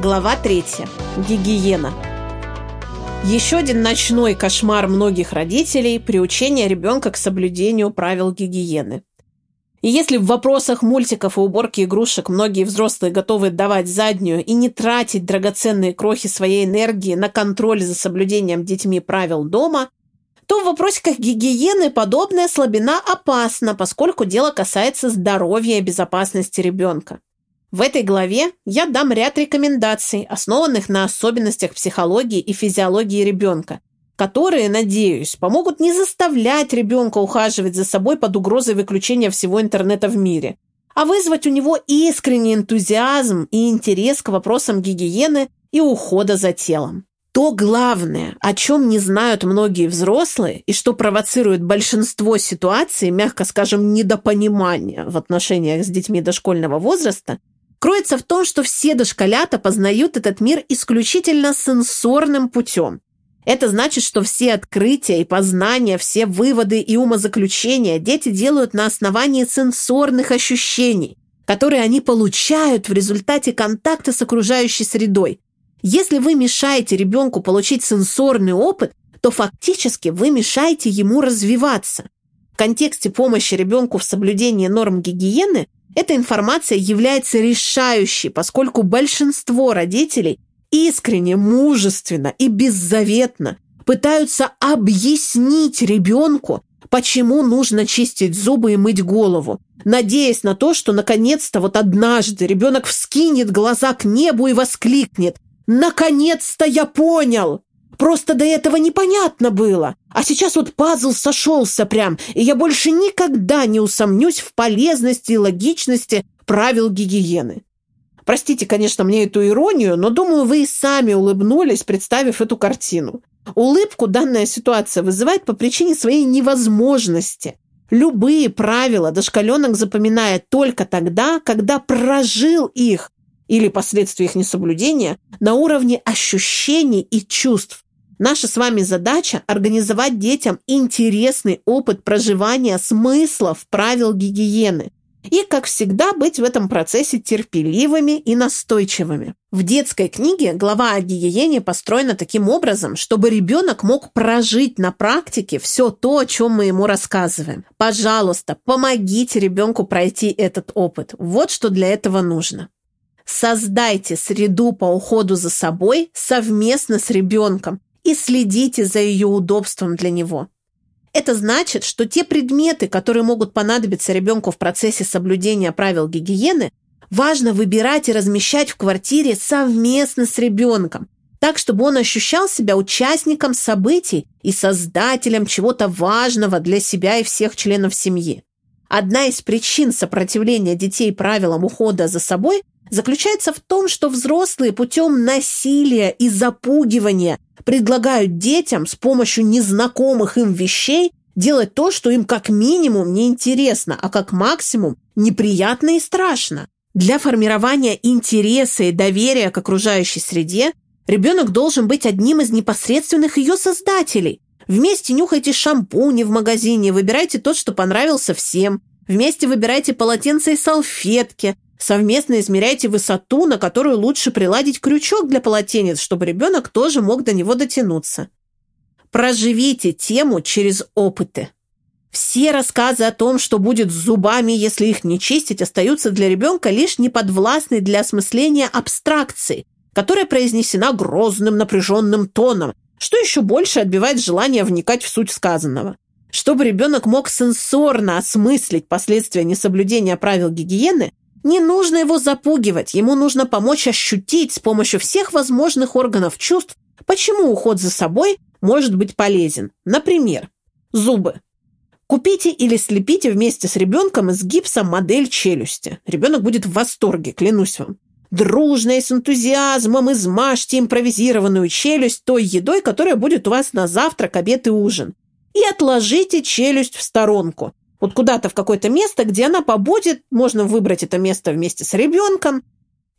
Глава 3. Гигиена. Еще один ночной кошмар многих родителей – приучение ребенка к соблюдению правил гигиены. И если в вопросах мультиков и уборки игрушек многие взрослые готовы давать заднюю и не тратить драгоценные крохи своей энергии на контроль за соблюдением детьми правил дома, то в вопросиках гигиены подобная слабина опасна, поскольку дело касается здоровья и безопасности ребенка. В этой главе я дам ряд рекомендаций, основанных на особенностях психологии и физиологии ребенка, которые, надеюсь, помогут не заставлять ребенка ухаживать за собой под угрозой выключения всего интернета в мире, а вызвать у него искренний энтузиазм и интерес к вопросам гигиены и ухода за телом. То главное, о чем не знают многие взрослые и что провоцирует большинство ситуаций, мягко скажем, недопонимания в отношениях с детьми дошкольного возраста – кроется в том, что все дошколята познают этот мир исключительно сенсорным путем. Это значит, что все открытия и познания, все выводы и умозаключения дети делают на основании сенсорных ощущений, которые они получают в результате контакта с окружающей средой. Если вы мешаете ребенку получить сенсорный опыт, то фактически вы мешаете ему развиваться. В контексте помощи ребенку в соблюдении норм гигиены – эта информация является решающей, поскольку большинство родителей искренне, мужественно и беззаветно пытаются объяснить ребенку, почему нужно чистить зубы и мыть голову, надеясь на то, что наконец-то вот однажды ребенок вскинет глаза к небу и воскликнет «Наконец-то я понял!» Просто до этого непонятно было. А сейчас вот пазл сошелся прям, и я больше никогда не усомнюсь в полезности и логичности правил гигиены. Простите, конечно, мне эту иронию, но думаю, вы и сами улыбнулись, представив эту картину. Улыбку данная ситуация вызывает по причине своей невозможности. Любые правила дошкаленок запоминает только тогда, когда прожил их, или последствия их несоблюдения на уровне ощущений и чувств. Наша с вами задача – организовать детям интересный опыт проживания смыслов правил гигиены. И, как всегда, быть в этом процессе терпеливыми и настойчивыми. В детской книге глава о гигиене построена таким образом, чтобы ребенок мог прожить на практике все то, о чем мы ему рассказываем. Пожалуйста, помогите ребенку пройти этот опыт. Вот что для этого нужно. Создайте среду по уходу за собой совместно с ребенком и следите за ее удобством для него. Это значит, что те предметы, которые могут понадобиться ребенку в процессе соблюдения правил гигиены, важно выбирать и размещать в квартире совместно с ребенком, так, чтобы он ощущал себя участником событий и создателем чего-то важного для себя и всех членов семьи. Одна из причин сопротивления детей правилам ухода за собой заключается в том, что взрослые путем насилия и запугивания предлагают детям с помощью незнакомых им вещей делать то, что им как минимум неинтересно, а как максимум неприятно и страшно. Для формирования интереса и доверия к окружающей среде ребенок должен быть одним из непосредственных ее создателей. Вместе нюхайте шампуни в магазине, выбирайте тот, что понравился всем. Вместе выбирайте полотенца и салфетки, Совместно измеряйте высоту, на которую лучше приладить крючок для полотенец, чтобы ребенок тоже мог до него дотянуться. Проживите тему через опыты. Все рассказы о том, что будет с зубами, если их не чистить, остаются для ребенка лишь неподвластной для осмысления абстракции, которая произнесена грозным напряженным тоном, что еще больше отбивает желание вникать в суть сказанного. Чтобы ребенок мог сенсорно осмыслить последствия несоблюдения правил гигиены, не нужно его запугивать, ему нужно помочь ощутить с помощью всех возможных органов чувств, почему уход за собой может быть полезен. Например, зубы. Купите или слепите вместе с ребенком из гипса модель челюсти. Ребенок будет в восторге, клянусь вам. Дружно и с энтузиазмом измажьте импровизированную челюсть той едой, которая будет у вас на завтрак, обед и ужин. И отложите челюсть в сторонку вот куда-то в какое-то место, где она побудет, можно выбрать это место вместе с ребенком.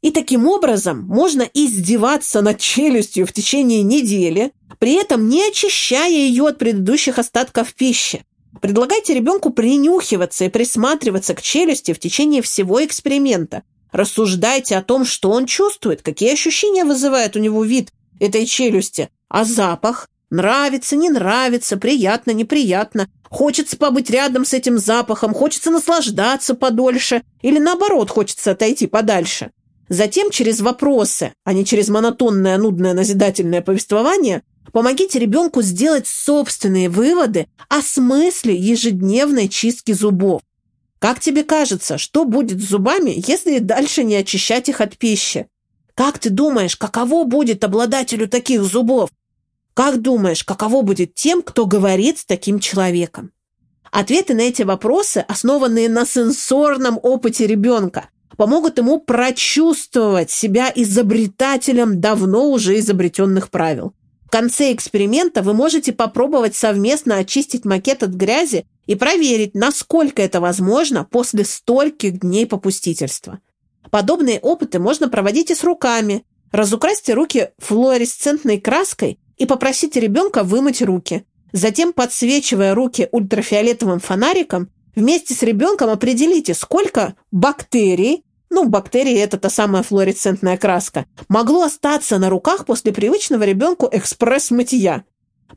И таким образом можно издеваться над челюстью в течение недели, при этом не очищая ее от предыдущих остатков пищи. Предлагайте ребенку принюхиваться и присматриваться к челюсти в течение всего эксперимента. Рассуждайте о том, что он чувствует, какие ощущения вызывает у него вид этой челюсти, а запах нравится, не нравится, приятно, неприятно. Хочется побыть рядом с этим запахом, хочется наслаждаться подольше или наоборот хочется отойти подальше. Затем через вопросы, а не через монотонное, нудное, назидательное повествование, помогите ребенку сделать собственные выводы о смысле ежедневной чистки зубов. Как тебе кажется, что будет с зубами, если дальше не очищать их от пищи? Как ты думаешь, каково будет обладателю таких зубов? Как думаешь, каково будет тем, кто говорит с таким человеком? Ответы на эти вопросы, основанные на сенсорном опыте ребенка, помогут ему прочувствовать себя изобретателем давно уже изобретенных правил. В конце эксперимента вы можете попробовать совместно очистить макет от грязи и проверить, насколько это возможно после стольких дней попустительства. Подобные опыты можно проводить и с руками. Разукрасьте руки флуоресцентной краской и попросите ребенка вымыть руки. Затем, подсвечивая руки ультрафиолетовым фонариком, Вместе с ребенком определите, сколько бактерий, ну, бактерии – это та самая флуоресцентная краска, могло остаться на руках после привычного ребенку экспресс-мытья.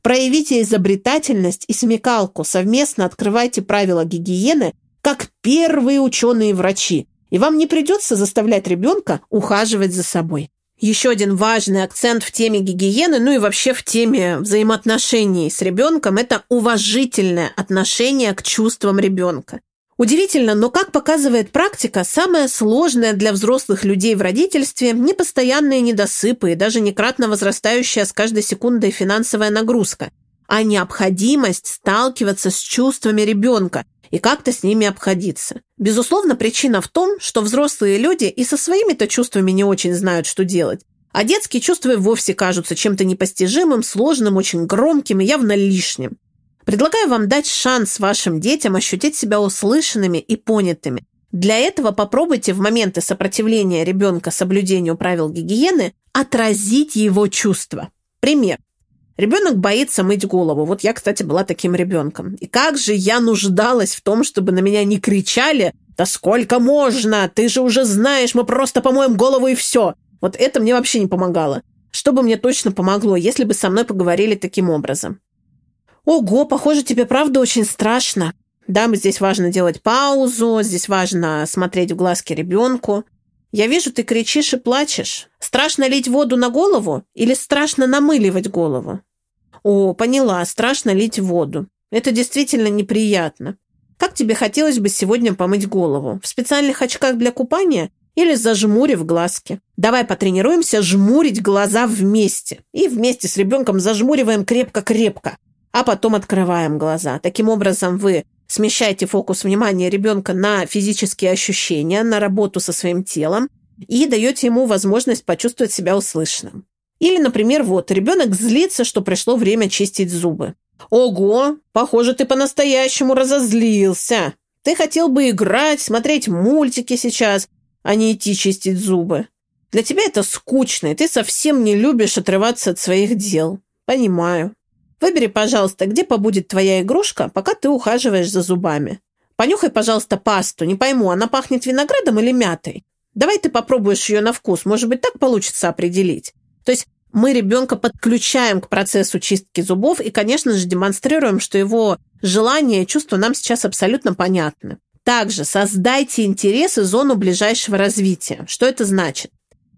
Проявите изобретательность и смекалку, совместно открывайте правила гигиены, как первые ученые-врачи, и вам не придется заставлять ребенка ухаживать за собой. Еще один важный акцент в теме гигиены, ну и вообще в теме взаимоотношений с ребенком – это уважительное отношение к чувствам ребенка. Удивительно, но, как показывает практика, самое сложное для взрослых людей в родительстве – непостоянные недосыпы и даже некратно возрастающая с каждой секундой финансовая нагрузка, а необходимость сталкиваться с чувствами ребенка – и как-то с ними обходиться. Безусловно, причина в том, что взрослые люди и со своими-то чувствами не очень знают, что делать. А детские чувства и вовсе кажутся чем-то непостижимым, сложным, очень громким и явно лишним. Предлагаю вам дать шанс вашим детям ощутить себя услышанными и понятыми. Для этого попробуйте в моменты сопротивления ребенка соблюдению правил гигиены отразить его чувства. Пример. Ребенок боится мыть голову. Вот я, кстати, была таким ребенком. И как же я нуждалась в том, чтобы на меня не кричали «Да сколько можно? Ты же уже знаешь, мы просто помоем голову и все». Вот это мне вообще не помогало. Что бы мне точно помогло, если бы со мной поговорили таким образом? Ого, похоже, тебе правда очень страшно. Да, здесь важно делать паузу, здесь важно смотреть в глазки ребенку. Я вижу, ты кричишь и плачешь. Страшно лить воду на голову или страшно намыливать голову? О, поняла, страшно лить воду. Это действительно неприятно. Как тебе хотелось бы сегодня помыть голову? В специальных очках для купания или зажмурив глазки? Давай потренируемся жмурить глаза вместе. И вместе с ребенком зажмуриваем крепко-крепко, а потом открываем глаза. Таким образом вы смещаете фокус внимания ребенка на физические ощущения, на работу со своим телом и даете ему возможность почувствовать себя услышанным. Или, например, вот, ребенок злится, что пришло время чистить зубы. Ого, похоже, ты по-настоящему разозлился. Ты хотел бы играть, смотреть мультики сейчас, а не идти чистить зубы. Для тебя это скучно, и ты совсем не любишь отрываться от своих дел. Понимаю. Выбери, пожалуйста, где побудет твоя игрушка, пока ты ухаживаешь за зубами. Понюхай, пожалуйста, пасту. Не пойму, она пахнет виноградом или мятой? Давай ты попробуешь ее на вкус. Может быть, так получится определить. То есть мы ребенка подключаем к процессу чистки зубов и, конечно же, демонстрируем, что его желания и чувства нам сейчас абсолютно понятны. Также создайте интерес и зону ближайшего развития. Что это значит?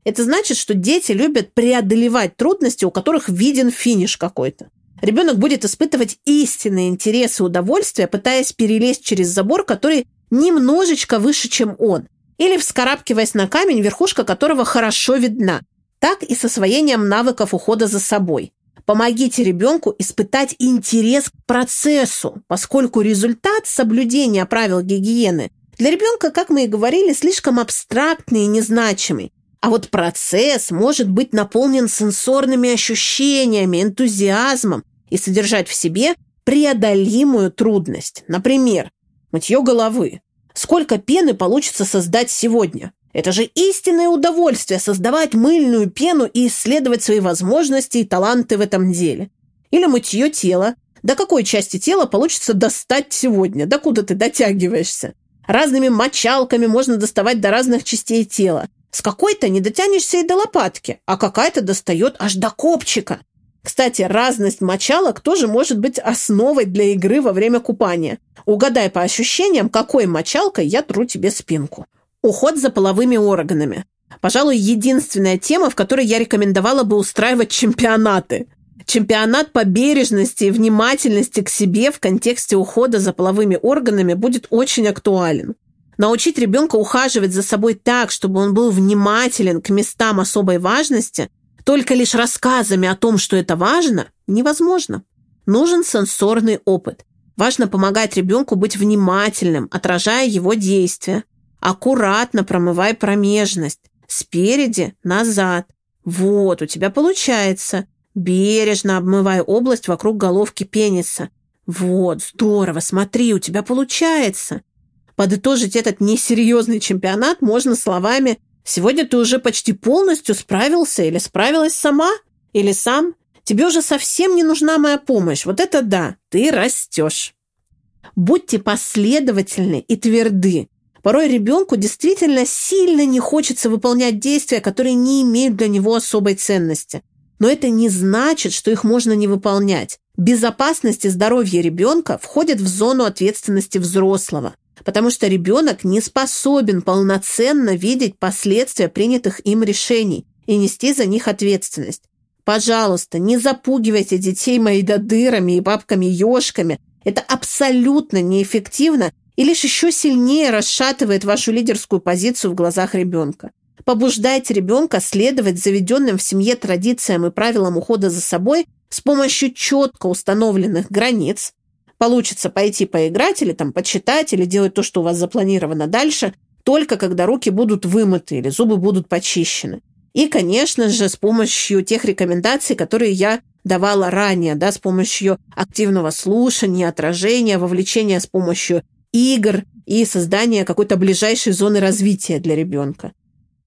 Это значит, что дети любят преодолевать трудности, у которых виден финиш какой-то. Ребенок будет испытывать истинный интерес и удовольствие, пытаясь перелезть через забор, который немножечко выше, чем он, или вскарабкиваясь на камень, верхушка которого хорошо видна так и с освоением навыков ухода за собой. Помогите ребенку испытать интерес к процессу, поскольку результат соблюдения правил гигиены для ребенка, как мы и говорили, слишком абстрактный и незначимый. А вот процесс может быть наполнен сенсорными ощущениями, энтузиазмом и содержать в себе преодолимую трудность. Например, мытье головы. Сколько пены получится создать сегодня? Это же истинное удовольствие создавать мыльную пену и исследовать свои возможности и таланты в этом деле. Или мытье тела. До какой части тела получится достать сегодня? Докуда ты дотягиваешься? Разными мочалками можно доставать до разных частей тела. С какой-то не дотянешься и до лопатки, а какая-то достает аж до копчика. Кстати, разность мочалок тоже может быть основой для игры во время купания. Угадай по ощущениям, какой мочалкой я тру тебе спинку. Уход за половыми органами. Пожалуй, единственная тема, в которой я рекомендовала бы устраивать чемпионаты. Чемпионат по бережности и внимательности к себе в контексте ухода за половыми органами будет очень актуален. Научить ребенка ухаживать за собой так, чтобы он был внимателен к местам особой важности, только лишь рассказами о том, что это важно, невозможно. Нужен сенсорный опыт. Важно помогать ребенку быть внимательным, отражая его действия. Аккуратно промывай промежность. Спереди, назад. Вот, у тебя получается. Бережно обмывай область вокруг головки пениса. Вот, здорово, смотри, у тебя получается. Подытожить этот несерьезный чемпионат можно словами «Сегодня ты уже почти полностью справился или справилась сама, или сам. Тебе уже совсем не нужна моя помощь. Вот это да, ты растешь». Будьте последовательны и тверды. Порой ребенку действительно сильно не хочется выполнять действия, которые не имеют для него особой ценности. Но это не значит, что их можно не выполнять. Безопасность и здоровье ребенка входят в зону ответственности взрослого, потому что ребенок не способен полноценно видеть последствия принятых им решений и нести за них ответственность. Пожалуйста, не запугивайте детей маидодырами и бабками-ешками. Это абсолютно неэффективно и лишь еще сильнее расшатывает вашу лидерскую позицию в глазах ребенка. Побуждайте ребенка следовать заведенным в семье традициям и правилам ухода за собой с помощью четко установленных границ. Получится пойти поиграть или там почитать, или делать то, что у вас запланировано дальше, только когда руки будут вымыты или зубы будут почищены. И, конечно же, с помощью тех рекомендаций, которые я давала ранее, да, с помощью активного слушания, отражения, вовлечения с помощью игр и создания какой-то ближайшей зоны развития для ребенка.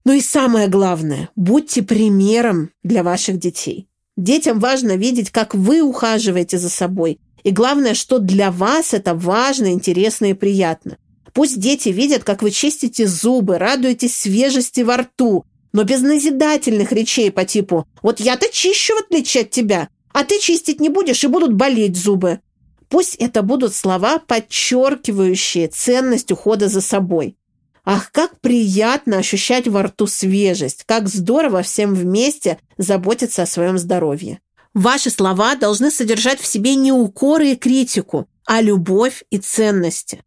Ну и самое главное, будьте примером для ваших детей. Детям важно видеть, как вы ухаживаете за собой. И главное, что для вас это важно, интересно и приятно. Пусть дети видят, как вы чистите зубы, радуетесь свежести во рту, но без назидательных речей по типу «Вот я-то чищу, в отличие от тебя, а ты чистить не будешь, и будут болеть зубы». Пусть это будут слова, подчеркивающие ценность ухода за собой. Ах, как приятно ощущать во рту свежесть, как здорово всем вместе заботиться о своем здоровье. Ваши слова должны содержать в себе не укоры и критику, а любовь и ценности.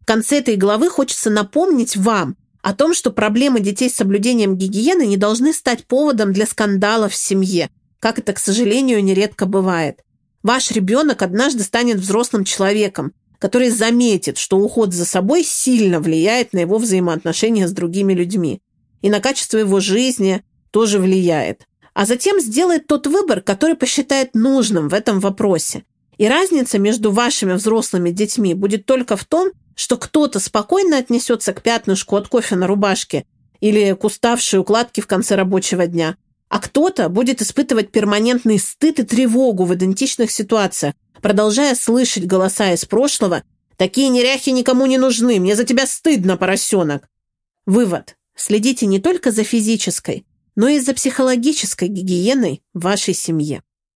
В конце этой главы хочется напомнить вам о том, что проблемы детей с соблюдением гигиены не должны стать поводом для скандалов в семье, как это, к сожалению, нередко бывает. Ваш ребенок однажды станет взрослым человеком, который заметит, что уход за собой сильно влияет на его взаимоотношения с другими людьми. И на качество его жизни тоже влияет. А затем сделает тот выбор, который посчитает нужным в этом вопросе. И разница между вашими взрослыми детьми будет только в том, что кто-то спокойно отнесется к пятнышку от кофе на рубашке или к уставшей укладке в конце рабочего дня, а кто-то будет испытывать перманентный стыд и тревогу в идентичных ситуациях, продолжая слышать голоса из прошлого «Такие неряхи никому не нужны, мне за тебя стыдно, поросенок!» Вывод. Следите не только за физической, но и за психологической гигиеной в вашей семье.